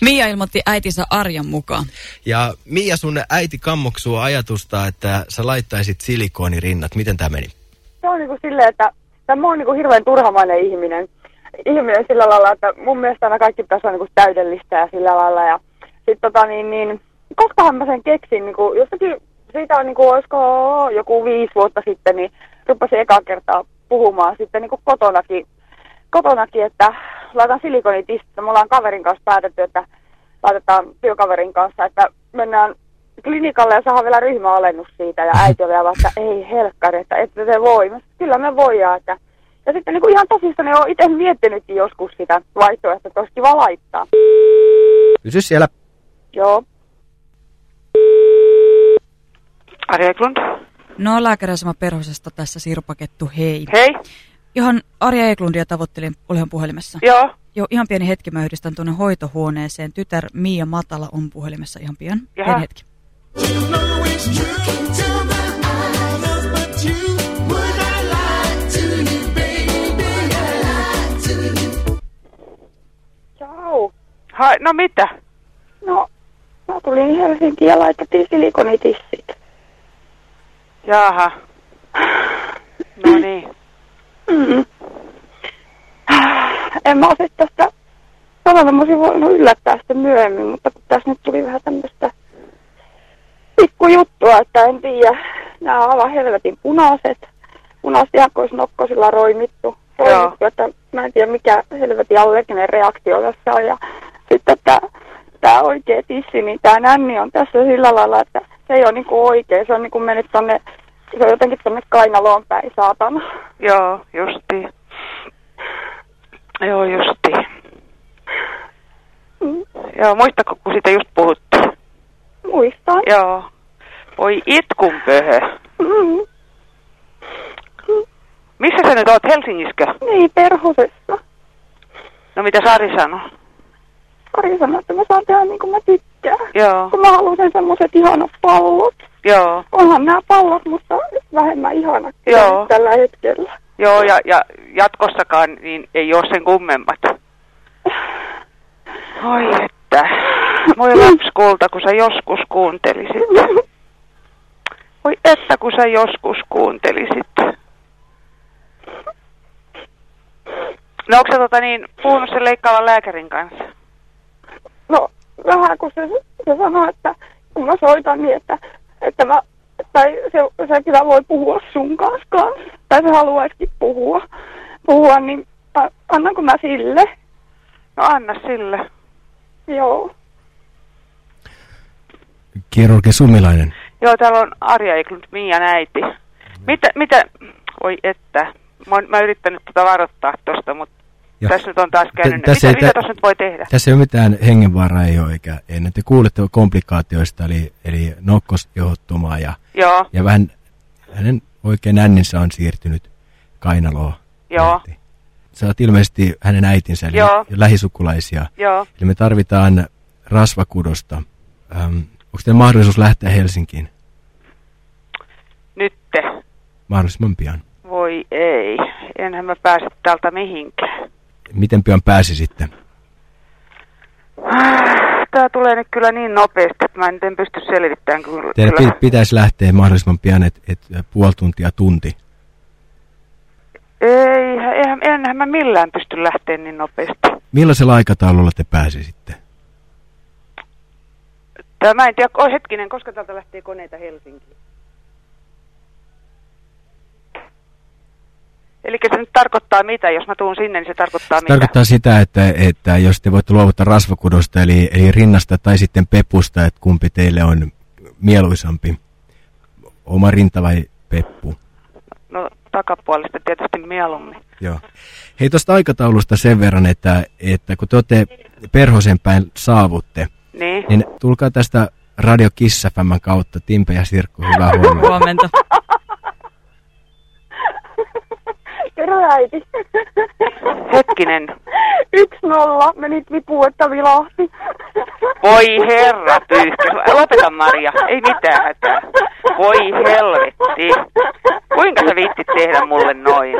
Mia ilmoitti äitinsä Arjan mukaan. Ja Mia, sun äiti kammoksuu ajatusta, että sä laittaisit silikoonirinnat. Miten tämä meni? Se on niinku silleen, että tämä on niinku hirveän turhamainen ihminen. Ihminen sillä lailla, että mun mielestä aina kaikki pitäisi olla niinku täydellistä ja sillä lailla. Ja sit tota niin, niin koskahan mä sen keksin, niinku, jostakin siitä on niinku, olisiko joku viisi vuotta sitten, niin rupesin eka kertaa puhumaan sitten niinku kotonakin, kotonakin, että laitan silikonitistit. Me ollaan kaverin kanssa päätetty, että laitetaan työkaverin kanssa, että mennään klinikalle ja saadaan vielä ryhmäalennus siitä. Ja äiti oli että ei helkkari, että ette te voi. Mä, sanoin, kyllä me voidaan. Että... Ja sitten niin kuin ihan tosissaan ne on itse miettinytkin joskus sitä vaihtoehtoa, että olisi kiva laittaa. Pysy siellä. Joo. Arja Eklund. No lääkäriasema Perhosesta tässä Sirpakettu, hei. Hei. Johon Arja Eklundia tavoittelin, olihan puhelimessa. Joo. Joo, ihan pieni hetki mä yhdistän tuonne hoitohuoneeseen. Tytär Mia Matala on puhelimessa ihan pian. Jaha. Pieni hetki. Ciao. Hai, no mitä? No, mä tulin Helsinkiin ja laitettiin silikonitissit. Jaha. No niin. Mm. En mä osaa tästä sanota, mä olisin voinut yllättää sitä myöhemmin, mutta kun tässä nyt tuli vähän tämmöistä pikkujuttua, että en tiedä. Nämä on aivan helvetin punaiset. Punaiset jakoisnokkosilla roimittu. roimittu että mä en tiedä mikä helvetin allerginen reaktio tässä on. Ja sitten tämä, tämä oikea tissi, niin tämä nänni on tässä sillä lailla, että se ei ole niinku oikea. Se on niinku mennyt tonne, se on jotenkin tonne kainaloon päin, saatana. Joo, justi. Joo, justi. Mm, Joo, muistako, kun siitä just puhuttiin? muistan. Joo. Voi itkun pöhö. Mm. Missä sä nyt oot? Helsingiskö? Niin, perhosessa. No mitä Sari sanoi? Kari sanoi, että mä saan tehdä niin kuin mä tykkään. Joo, Kun mä halusin semmoiset ihanat pallot. joo, Onhan nämä pallot, mutta vähemmän ihanat Joo. tällä hetkellä. Joo ja, ja jatkossakaan niin ei ole sen kummemmat. Oi että. Voi lapskulta, kun sä joskus kuuntelisit. Voi että, kun sä joskus kuuntelisit. No onko sä tota niin, puhunut sen leikkaavan lääkärin kanssa? No, vähän kun se, se sanoi, että kun mä soitan niin, että, että mä, tai se, se kyllä voi puhua sun kanssa kanssa, tai se haluaisikin puhua, puhua, niin a, annanko mä sille? No anna sille. Joo. Kirurgi Sumilainen. Joo, täällä on Arja Eklund, Mian äiti. Mitä, mitä, oi että, mä oon, mä yrittänyt tota varoittaa tosta, mutta Ja- tässä nyt on taas käynyt. Tä- tässä mitä, ei mitä tä- tossa nyt voi tehdä? Tässä ei ole mitään hengenvaaraa ei ole, eikä ennen te kuulette komplikaatioista, eli, eli nokkosjohottumaa ja, Joo, ja vähän hänen oikein nänninsä on siirtynyt kainaloon. joo, kohti. Sä oot ilmeisesti hänen äitinsä, eli Joo. lähisukulaisia. joo. Eli me tarvitaan rasvakudosta. Ähm, onko teillä mahdollisuus lähteä Helsinkiin Nytte. mahdollisimman pian? Voi ei, enhän mä pääse täältä mihinkään. Miten pian pääsisitte? Tää tulee nyt kyllä niin nopeasti, että mä en pysty selvittämään kyllä. Teidän pitäisi lähteä mahdollisimman pian, että et puoli tuntia, tunti. Ei, eihän, enhän mä millään pysty lähteä niin nopeasti. Millaisella aikataululla te pääsisitte? Tää mä en tiedä, oi hetkinen, koska täältä lähtee koneita Helsinkiin. Eli se nyt tarkoittaa mitä? Jos mä tuun sinne, niin se tarkoittaa Se mitä? tarkoittaa sitä, että, että jos te voitte luovuttaa rasvakudosta, eli, eli rinnasta tai sitten pepusta, että kumpi teille on mieluisampi, oma rinta vai peppu. Takapuolesta tietysti mieluummin. Joo. Hei tuosta aikataulusta sen verran, että, että kun te olette perhosen päin saavutte, Niin. niin tulkaa tästä Radio Kiss FM:n kautta, Timpe ja Sirkku, hyvää huomenta. Huomenta. Kerro äiti. Hetkinen. Yksi nolla, menit vipuun, että vilahti. Voi herra pyyhkä. Lopeta Maria. Ei mitään hätää. Voi helvetti. Kuinka sä viittit tehdä mulle noin?